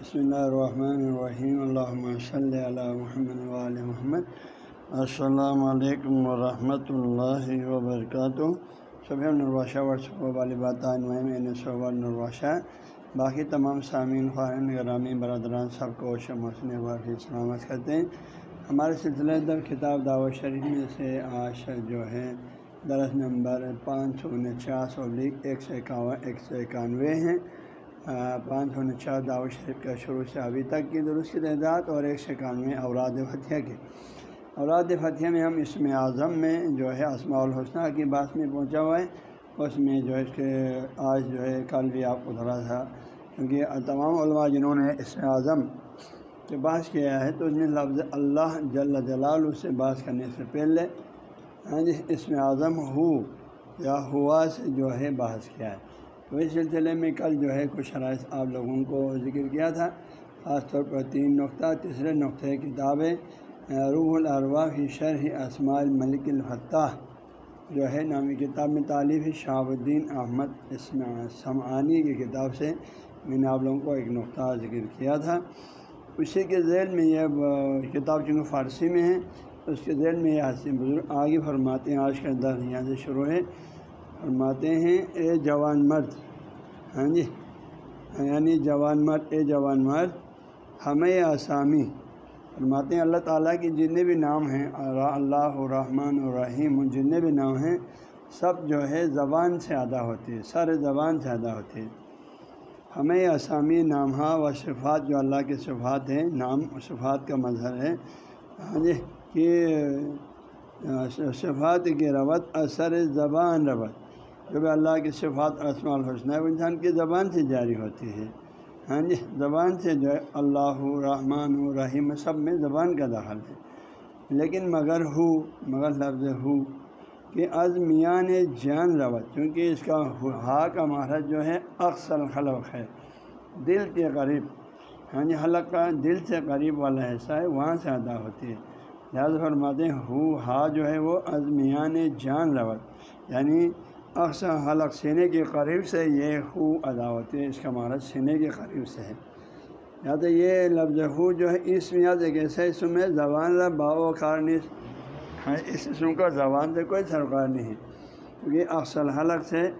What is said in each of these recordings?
بسم اللہ الرحمن الرحیم اللہ صلی علی محمد محمد۔ السلام علیکم ورحمۃ اللہ وبرکاتہ صبح النرواشہ ورثہ والی صبح باقی تمام سامعین خارن گرامی، برادران، سب کو شموسن واقعی سلامت کرتے ہیں۔ ہمارے سلسلہ در کتاب دعوت شریف میں سے آج جو ہے، درس نمبر پانچ سو انچاس اور ایک سو اکاون، ایک سو اکانوے ہیں پانچ سو انچاس دعوت شریف کا شروع سے ابھی تک کی درست تعداد اور ایک سو اکانوے اوراد فتح کے۔ اوراد فتح میں ہم اس میں اعظم میں جو ہے اسماع الحسنہ کی بات میں پہنچا ہوا ہے۔ اس میں جو ہے اس کے آج جو ہے کل بھی آپ کو تھوڑا سا، کیونکہ تمام علماء جنہوں نے اس میں اعظم کے بات کیا ہے، تو اس میں لفظ اللہ جل جلال اس سے بات کرنے سے پہلے ہاں جی اس میں اعظم ہو یا ہوا سے جو ہے بحث کیا ہے۔ تو اس سلسلے میں کل جو ہے کچھ شرائط آپ لوگوں کو ذکر کیا تھا، خاص طور پر تین نقطہ، تیسرے نقطۂ کتابیں روح الروا فی شرح اسماء الملک الفتح جو ہے نامی کتاب میں تعلیف شہاب الدین احمد سمعانی کی کتاب سے میں نے آپ لوگوں کو ایک نقطہ ذکر کیا تھا۔ اسی کے ذیل میں یہ کتاب چونکہ فارسی میں ہے، اس کے ذیل میں یہ حسین بزرگ آگے فرماتے ہیں، آج کا درد یہاں سے شروع ہے۔ فرماتے ہیں، اے جوان مرد۔ ہاں جی۔ یعنی جوان مرد، اے جوان مرد، ہمیں آسامی۔ فرماتے ہیں، اللہ تعالیٰ کے جتنے بھی نام ہیں اللہ، الرحمن، الرحیم جتنے بھی نام ہیں، سب جو ہے زبان سے ادا ہوتی ہے سر زبان سے ادا ہوتی ہے ہمیں آسامی نام ہاں و صفات جو اللہ کے صفات ہیں، نام و صفات کا مظہر ہے۔ ہاں جی کہ صفات کی روت اثر زبان روت جو اللہ کی صفات اسماع الحسنہ وہ انسان کی زبان سے جاری ہوتی ہے۔ ہاں جی زبان سے جو ہے، اللہ رحمٰن الرحیم سب میں زبان کا دخل ہے۔ لیکن مگر ہو، مگر لفظ ہو کہ از میان جان روت کیونکہ اس کا ہا کا مہارت جو ہے اکثر خلق ہے۔ دل کے قریب ہاں جی حلق کا دل سے قریب والا حصہ ہے، وہاں سے ادا ہوتی ہے۔ لہٰذا فرماتے ہیں، ہو، ہا جو ہے، وہ ازمیان جان روت یعنی اکثر حلق سینے کے قریب سے یہ ہو ادا ہوتی ہے، اس کا مہارت سینے کے قریب سے ہے۔ یا تو یہ لفظ ہو جو ہے اس میں ایک ایسا اسم ہے زبان باؤ کارنس ہاں، اس اسم کا زبان سے کوئی سرکار نہیں ہے۔ کیونکہ اکثر حلق سے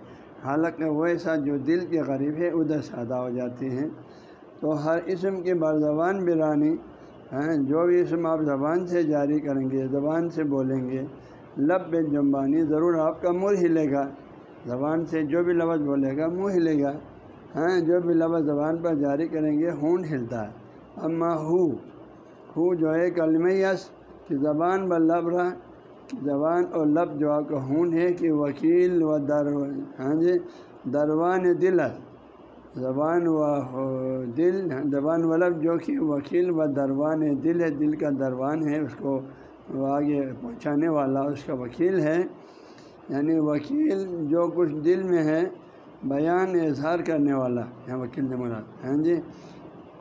حلق وہ ایسا جو دل کے قریب ہے، ادھر سے ادا ہو جاتی ہیں۔ تو ہر اسم کی بار زبان برانی ہیں جو بھی اسم آپ زبان سے جاری کریں گے، زبان سے بولیں گے لب بے جمبانی ضرور آپ کا منہ ہلے گا۔ زبان سے جو بھی لفظ بولے گا، منہ ہلے گا۔ ہاں جو بھی لفظ زبان پر جاری کریں گے ہون ہلتا ہے۔ اما ہو ہو جو ہے کلم یس، کہ زبان ب لب رہا، زبان اور لب جو آپ کا ہون ہے، کہ وکیل و در ہاں جی دروان دل۔ زبان و دل، زبان و لب جو کہ وکیل و دروان دل ہے، دل کا دروان ہے، اس کو آگے پہنچانے والا اس کا وکیل ہے۔ یعنی وکیل جو کچھ دل میں ہے، بیان اظہار کرنے والا۔ یہاں وکیل نے مراد۔ ہاں جی؟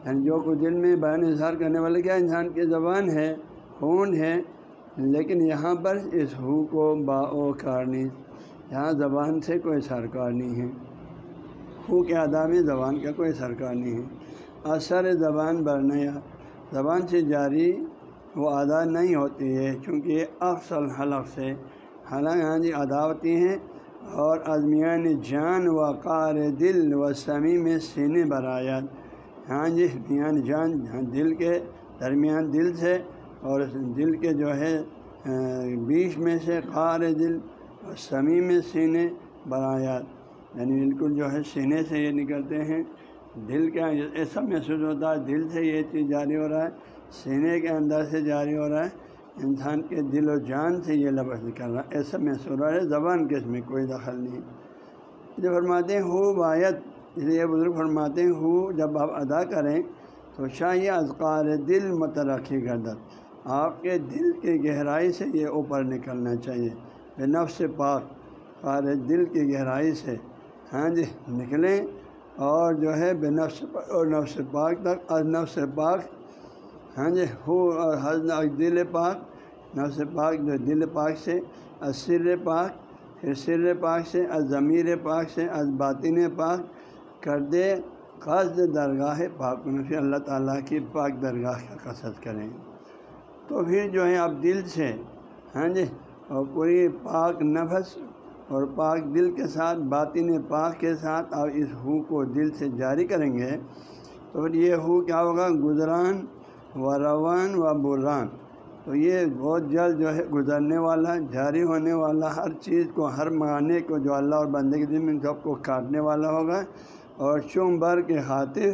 یعنی جو کچھ دل میں بیان اظہار کرنے والا، کیا انسان کی زبان ہے؟ خون ہے۔ لیکن یہاں پر اس ہو کو با او کارنی یہاں زبان سے کوئی سرکار نہیں ہے۔ ہو کے ادا میں زبان کا کوئی سرکار نہیں ہے۔ اثر زبان برنیا زبان سے جاری وہ ادا نہیں ہوتی ہے، چونکہ اکثر حلق سے حالانکہ ہاں جی ادا ہوتی ہیں اور ازمیان جان و قار دل و سمی میں سینے برایات ہاں جی میان جان ہاں، دل کے درمیان دل سے اور دل کے جو ہے بیچ میں سے قار دل اور سمی میں سینے برایات یعنی بالکل جو ہے، سینے سے یہ نکلتے ہیں۔ دل کا ایسا محسوس ہوتا ہے، دل سے یہ چیز جاری ہو رہا ہے۔ سینے کے اندر سے جاری ہو رہا ہے۔ انسان کے دل و جان سے یہ لفظ نکل رہا ہے۔ ایسا محسوس ہو رہا ہے، زبان کے اس میں کوئی دخل نہیں۔ جو فرماتے ہیں، ہو باعت اس لیے بزرگ فرماتے ہیں، ہو جب آپ ادا کریں تو شاہی اذکار دل مترقی گردت آپ کے دل کی گہرائی سے یہ اوپر نکلنا چاہیے۔ بے نفس پاک قار دل کی گہرائی سے۔ ہاں جی نکلیں اور جو ہے بے نفس اور نفس پاک تک از نفس پاک ہاں جی ہو اور حض دل پاک نفس پاک جو دل پاک سے سر پاک، پھر سر پاک سے از ضمیر پاک سے از باطن پاک کر دے قصد درگاہ پاک نفی اللہ تعالیٰ کی پاک درگاہ کا قصد کریں۔ تو پھر جو ہے، آپ دل سے ہاں جی اور پوری پاک نفس اور پاک دل کے ساتھ، باطن پاک کے ساتھ آپ اس ہو کو دل سے جاری کریں گے، تو پھر یہ ہو کیا ہوگا، گزران و روان و بران تو یہ بہت جلد جو ہے گزرنے والا، جاری ہونے والا، ہر چیز کو، ہر معنی کو جو اللہ اور بندے کے دن سب کو کاٹنے والا ہوگا۔ اور شم بر کے خاطر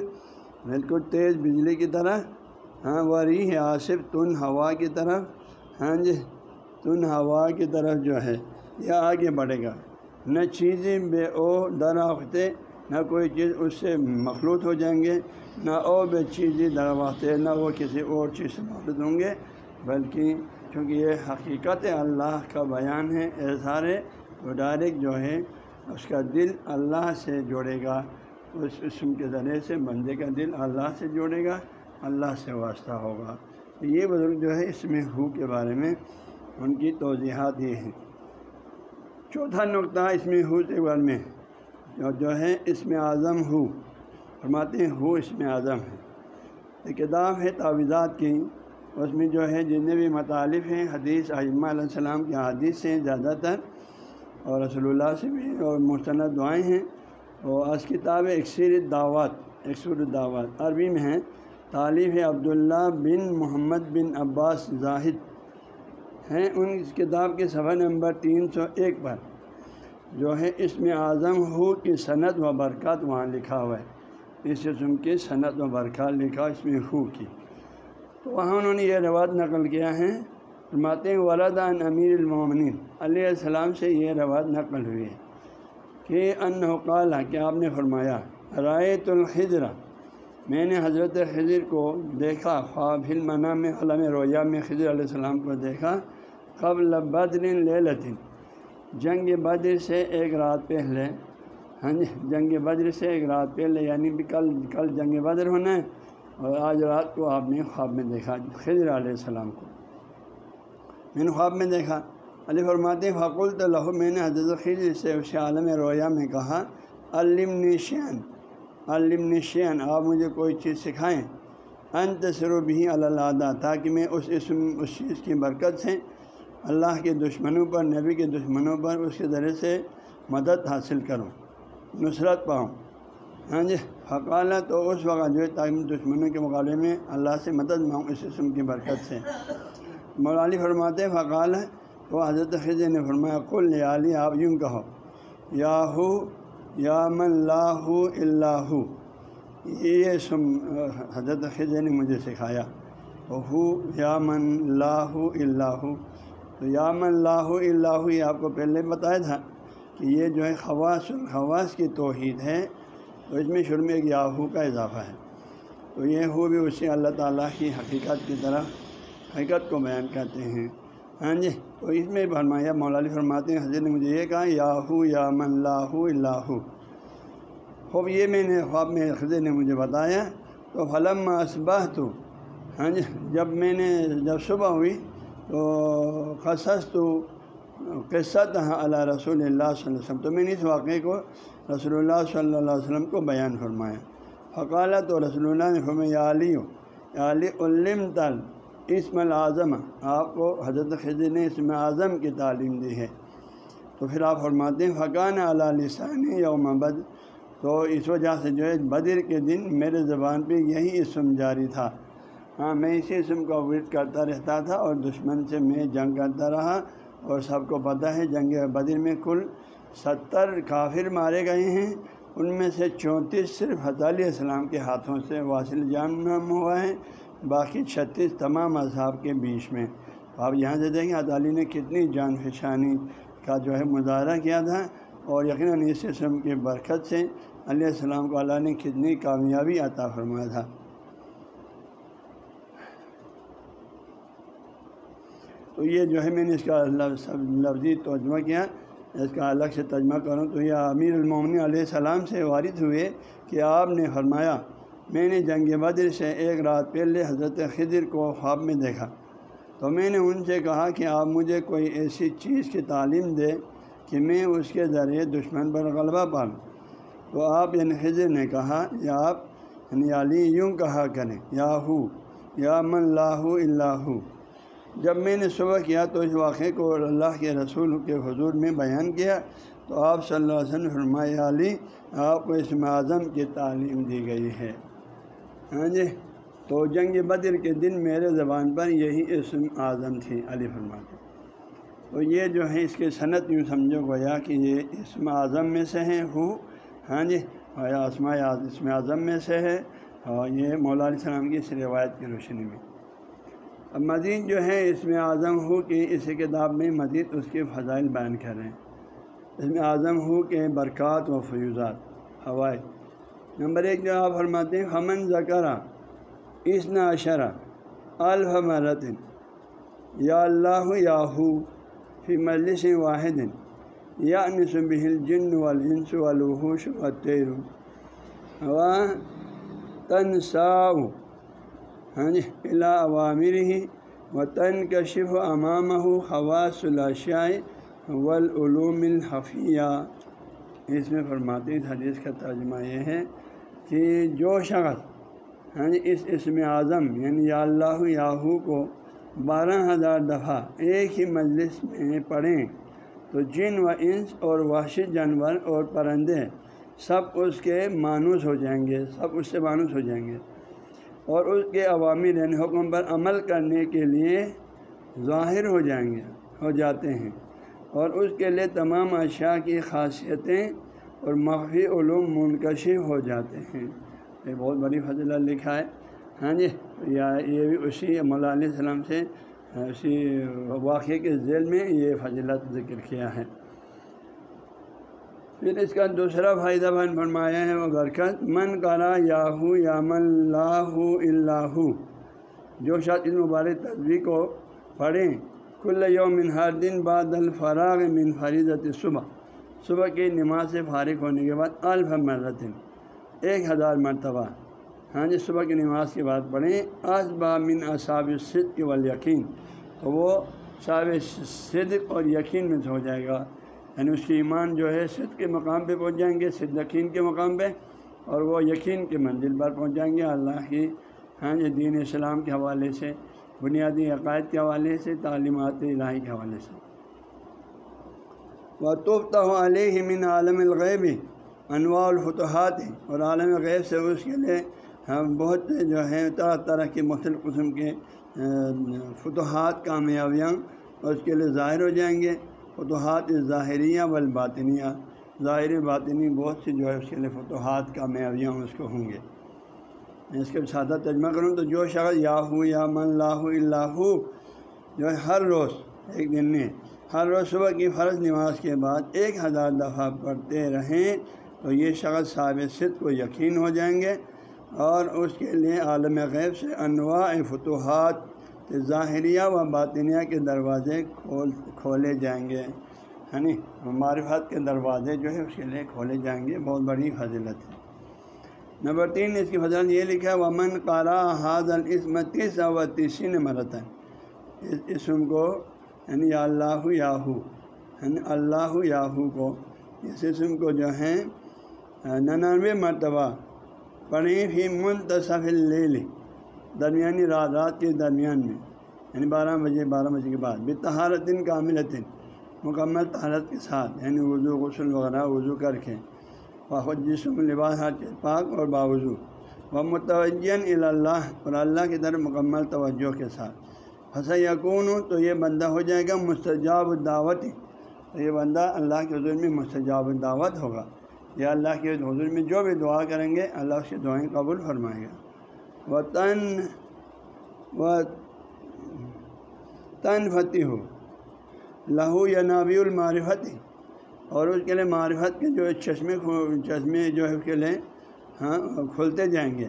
بالکل تیز بجلی کی طرح ہاں وری ہے آصف تن ہوا کی طرف ہاں جی تن ہوا کی طرف جو ہے، یہ آگے بڑھے گا۔ نہ چیزیں بے او درختے نہ کوئی چیز اس سے مخلوط ہو جائیں گے، نہ او بے چیزیں درواقع نہ وہ کسی اور چیز سے مخلوط ہوں گے، بلکہ چونکہ یہ حقیقت اللہ کا بیان ہے، اظہار ہے تو ڈائریکٹ جو ہے اس کا دل اللہ سے جوڑے گا، اس اسم کے ذریعے سے، بندے کا دل اللہ سے جوڑے گا، اللہ سے واسطہ ہوگا۔ یہ بزرگ جو ہے اس میں ہو کے بارے میں ان کی توضیحات یہ ہیں۔ چوتھا نقطہ اس میں ہو کے بارے میں۔ جو ہے اس میں اعظم ہو۔ فرماتے ہیں، ہو اس میں اعظم ہے۔ یہ کتاب ہے تعویذات کی۔ اس میں جو ہے جتنے بھی مطالف ہیں، حدیث عمہ علیہ السلام کے حدیث سے زیادہ تر۔ اور رسول اللہ سے بھی اور مستند دعائیں ہیں۔ اور اس کتاب اکثر دعوت اکثر دعوت۔ عربی میں ہیں طالب ہے عبداللہ بن محمد بن عباس زاہد۔ ہیں ان اس کتاب کے صفحہ نمبر تین سو ایک پر۔ جو ہے اس میں اعظم ہو کہ صنعت و برکات وہاں لکھا ہوا ہے۔ اس قسم کی صنعت و برکات لکھا، اس میں ہو کی۔ تو وہاں انہوں نے یہ روایت نقل کیا ہے۔ ہیں ولادان امیر المومنین۔ علیہ السلام سے یہ روایت نقل ہوئی ہے کہ ان قال، کہ آپ نے فرمایا رائے الخضرا میں نے حضرت خضر کو دیکھا، خواب المنا میں علم رویہ میں خضر علیہ السلام کو دیکھا قبل بدر لے جنگ بدر سے ایک رات پہلے ہاں جی جنگ بدر سے ایک رات پہلے یعنی بھی کل کل جنگ بدر ہونا ہے اور آج رات کو آپ نے خواب میں دیکھا، خضر علیہ السلام کو۔ میں نے خواب میں دیکھا۔ علی فرماتے فقول تو لہو میں نے حضرت خضر سے اس عالم رویہ میں کہا علم نشین علم نشین آپ مجھے کوئی چیز سکھائیں۔ ان تصرو بھی اللہ تاکہ میں اس اسم، اس چیز کی برکت سے اللہ کے دشمنوں پر، نبی کے دشمنوں پر اس کے ذریعے سے مدد حاصل کروں، نصرت پاؤں۔ ہاں جی فقالہ تو اس وقت جو ہے تاکہ دشمنوں کے مقابلے میں اللہ سے مدد مانگوں، اس اسم کی برکت سے۔ مولالی فرماتے فقال ہے وہ حضرت خضر نے فرمایا کل علی، آپ یوں کہو، یا ہو، یا من اللہ اللہ یہ سم، حضرت خضر نے مجھے سکھایا ہو، یا من اللہ اللہ تو یام اللہ اللہ یہ آپ کو پہلے بتایا تھا کہ یہ جو ہے خواص الخواص کی توحید ہے، تو اس میں شروع میں ایک یاہو کا اضافہ ہے۔ تو یہ ہو بھی اسی اللہ تعالیٰ کی حقیقت کی طرح حقیقت کو بیان کرتے ہیں۔ ہاں جی تو اس میں فرمایا مولالی فرماتے ہیں، حضرت نے مجھے یہ کہا، یاہو یا من اللہ اللہ خوب یہ میں نے، خواب میں حضرت نے مجھے بتایا، تو فلم اسبہ تو ہاں جی جب میں نے، جب صبح ہوئی تو قصص تو قصت اللہ رسول اللہ صلی اللہ علیہ وسلم۔ تو میں نے اس واقعے کو رسول اللہ صلی اللہ علیہ وسلم کو بیان فرمایا۔ فقالت تو رسول اللہ نے فرمایا علی علی علم تل اسم العظم۔ آپ کو حضرت خضر نے اسم اعظم کی تعلیم دی ہے۔ تو پھر آپ فرماتے ہیں فقان علیہ لسان یوم بد تو اس وجہ سے جو ہے، بدر کے دن میرے زبان پہ یہی اسم جاری تھا۔ ہاں میں اسی اسم کا ورد کرتا رہتا تھا اور دشمن سے میں جنگ کرتا رہا اور سب کو پتہ ہے، جنگ بدر میں کل ستر کافر مارے گئے ہیں۔ ان میں سے چونتیس صرف علیہ السلام کے ہاتھوں سے واصل جان ہوا ہے، باقی چھتیس تمام اصحاب کے بیچ میں۔ آپ یہاں سے دیکھیں علی نے کتنی جان فشانی کا جو ہے مظاہرہ کیا تھا۔ اور یقیناً اس اسم کی برکت سے علیہ السلام کو اللہ نے کتنی کامیابی عطا فرمایا تھا۔ تو یہ جو ہے میں نے اس کا لفظی ترجمہ کیا، اس کا الگ سے ترجمہ کروں تو یہ امیر المومن علیہ السلام سے وارد ہوئے کہ آپ نے فرمایا، میں نے جنگ بدر سے ایک رات پہلے حضرت خضر کو خواب میں دیکھا۔ تو میں نے ان سے کہا کہ آپ مجھے کوئی ایسی چیز کی تعلیم دے کہ میں اس کے ذریعے دشمن پر غلبہ پالوں تو آپ یعنی خضر نے کہا، یا آپ یعنی علی یوں کہا کریں، یا ہو، یا من لاہ اللہ جب میں نے صبح کیا تو اس واقعے کو اللہ کے رسول کے حضور میں بیان کیا تو آپ صلی اللہ علیہ وسلم فرمائے علی، آپ کو اسم اعظم کی تعلیم دی گئی ہے۔ ہاں جی؟ تو جنگ بدر کے دن میرے زبان پر یہی اسم اعظم تھی۔ علی فرماتے تو یہ جو ہے، اس کے صنعت یوں سمجھو گویا کہ یہ اسم اعظم میں سے ہیں ہو۔ ہاں جی؟ ہاں، اسماء اسم اعظم میں سے ہے۔ اور یہ مولا علیہ السلام کی اس روایت کی روشنی میں۔ اب مزید جو ہے اس میں اعظم ہو کہ اس کتاب میں مزید اس کے فضائل بیان کر رہے ہیں اس میں اعظم ہو کہ برکات و فیوزات ہوائے نمبر ایک جو آپ فرماتے ہیں ہمن ذکرہ اس اشرا الحمرتن یا اللہ یا ہو فی مجلس واحد یا نصب الجن والانس والوحوش والطیر۔ و تنساء ہاں جی الا عوامر ہی و تن کشف امام خواص الاشاء والعلوم الحفیہ اس میں فرماتے اس حدیث کا ترجمہ یہ ہے کہ جو شخص ہاں جی اس اسم اعظم یعنی یا اللہ یاہو کو بارہ ہزار دفعہ ایک ہی مجلس میں پڑھیں، تو جن و انس اور وحشی جانور اور پرندے سب اس کے مانوس ہو جائیں گے، سب اس سے مانوس ہو جائیں گے۔ اور اس کے عوامی یعنی حکم پر عمل کرنے کے لیے ظاہر ہو جائیں گے، ہو جاتے ہیں۔ اور اس کے لیے تمام اشیاء کی خاصیتیں اور مخفی علوم منکشف ہو جاتے ہیں۔ یہ بہت بڑی فضلہ لکھا ہے۔ ہاں جی یا یہ بھی اسی مولا علیہ السلام سے، اسی واقعے کے ذیل میں یہ فضلت ذکر کیا ہے۔ پھر اس کا دوسرا فائدہ بن فرمایا ہے، وہ برکت من کرا یاہو یا من لاہ اللہ جو شاید اس مبارک تصویر کو پڑھیں کل یوم ہر دن بعد الفراغ من فریضت صبح صبح کی نماز سے فارغ ہونے کے بعد الف مرتن ایک ہزار مرتبہ۔ ہاں جی صبح کی نماز کے بعد پڑھیں۔ آج من اصاب صد کے وال یقین تو وہ صاب صدق اور یقین میں سے ہو جائے گا۔ یعنی اس کی ایمان جو ہے صد کے مقام پہ پہنچ جائیں گے صد یقین کے مقام پہ، اور وہ یقین کے منزل پر پہنچ جائیں گے اللہ کی ہاں جی دین اسلام کے حوالے سے، بنیادی عقائد کے حوالے سے، تعلیمات الہی کے حوالے سے۔ و توفتا علیہ من عالم الغیب انواع الفتحات، اور عالم غیب سے اس کے لیے ہم بہت جو ہے طرح طرح کے مختلف قسم کے فتوحات، کامیابیاں اس کے لیے ظاہر ہو جائیں گے۔ فتوحات ظاہریہ والباطنیہ ظاہری باطنی بہت سی جو ہے اس کے لیے فتوحات کامیابیاں اس کو ہوں گے۔ اس کے سادہ ترجمہ کروں تو جو شخص یا ہو یا من لاہ اللہ جو ہے ہر روز، ایک دن میں ہر روز صبح کی فرض نماز کے بعد ایک ہزار دفعہ پڑھتے رہیں تو یہ شخص صد کو یقین ہو جائیں گے اور اس کے لیے عالم غیب سے انواع فتوحات ظاہریہ و باطنیہ کے دروازے کھول، کھولے جائیں گے یعنی معرفت کے دروازے جو ہے اس کے لیے کھولے جائیں گے، بہت بڑی فضلت ہے۔ نمبر تین، اس کی فضل یہ لکھا ہے، ومن قارا حاض العصمت و تیسین مرتن اس اسم کو یعنی یا اللہ یاہو یعنی اللہ یاہو کو، اس اسم کو جو ہے، ننانوے مرتبہ پڑھیں فی منتصف لے درمیانی رات رات کے درمیان میں یعنی بارہ بجے بارہ بجے کے بعد بے تہارت کامل مکمل تہارت کے ساتھ یعنی وضو، غسل وغیرہ، وضو کر کے خود جسم، لباس، ہر چیز، پاک اور باوضو، و متوجہ اللہ، اور اللہ کی طرف مکمل توجہ کے ساتھ۔ پھنسا یقون ہوں تو یہ بندہ ہو جائے گا مستجاب دعوت تو یہ بندہ اللہ کے حضور میں مستجاب دعوت ہوگا۔ یا اللہ کے حضور میں جو بھی دعا کریں گے، اللہ اس کی دعائیں قبول فرمائے گا۔ وہ تن و تن فتح ہو۔ لہو یا نابی المعرفت۔ اور اس کے لیے معرفت کے جو چشمے چشمے جو ہے اس کے لیے ہاں کھلتے جائیں گے۔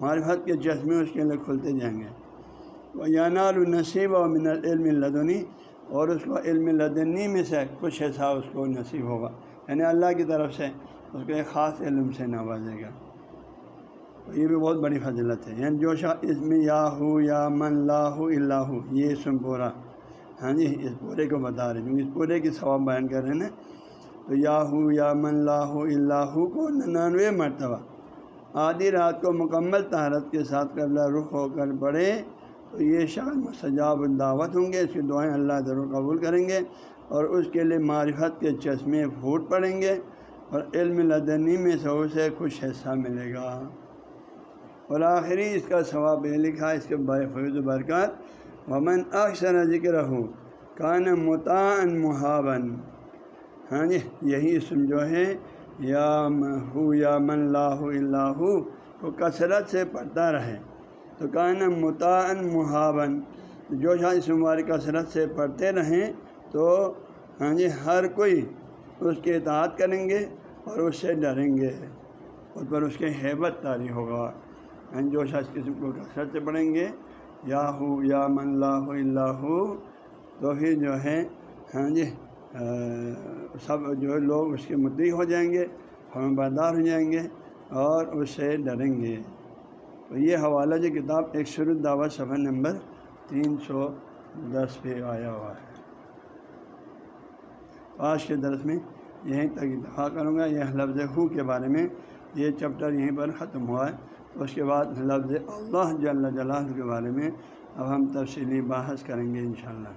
معرفت کے چشمے اس کے لیے کھلتے جائیں گے۔ وہ یانار النصیب و من العلم لدنی اور اس کو علم لدنی میں سے کچھ ایسا اس کو نصیب ہوگا۔ یعنی اللہ کی طرف سے اس کو ایک خاص علم سے نوازے گا۔ یہ بھی بہت بڑی فضلت ہے۔ یعنی جو شاہ اس میں یا ہو یا من لا ہو اللہ یہ سن پورا ہاں جی اس پورے کو بتا رہے ہیں۔ اس پورے کی ثواب بیان کر رہے ہیں نا۔ تو یا ہو یا من لاہ اللہ کو ننانوے مرتبہ۔ آدھی رات کو مکمل تہارت کے ساتھ قبلہ رخ ہو کر پڑھے، تو یہ شان سجاب الدعوت ہوں گے۔ اس کی دعائیں اللہ ضرور قبول کریں گے اور اس کے لیے معرفت کے چشمے پھوٹ پڑیں گے اور علم لدنی میں سے اسے کچھ حصہ ملے گا۔ اور آخری اس کا ثواب یہ لکھا اس کے فیض و برکات۔ ومن اکثر ذکر ہو کان متعن محاون ہاں جی یہی اسم جو ہے، یا ہو یا من لاہ اللہ کو کثرت سے پڑھتا رہے۔ تو کان متعن محاون جو شاہ اس عمر کثرت سے پڑھتے رہیں تو ہاں جی ہر کوئی اس کے اطاعت کریں گے اور اس سے ڈریں گے۔ اس پر اس کے حیبت تاری ہوگا۔ جو شخص قسم کو کثرت سے پڑھیں گے، یا ہو، یا من اللہ اللہ تو پھر جو ہے ہاں جی سب جو ہے لوگ اس کے مدعی ہو جائیں گے، ہم بردار ہو جائیں گے اور اس سے ڈریں گے۔ تو یہ حوالہ جو کتاب ایک شروع دعوت صفحہ نمبر تین سو دس پہ آیا ہوا ہے۔ آج کے درس میں یہیں تک اتفاق کروں گا۔ یہ لفظ ہو کے بارے میں یہ چپٹر یہیں پر ختم ہوا ہے۔ اس کے بعد لفظ اللہ جل جلال کے بارے میں اب ہم تفصیلی بحث کریں گے انشاءاللہ۔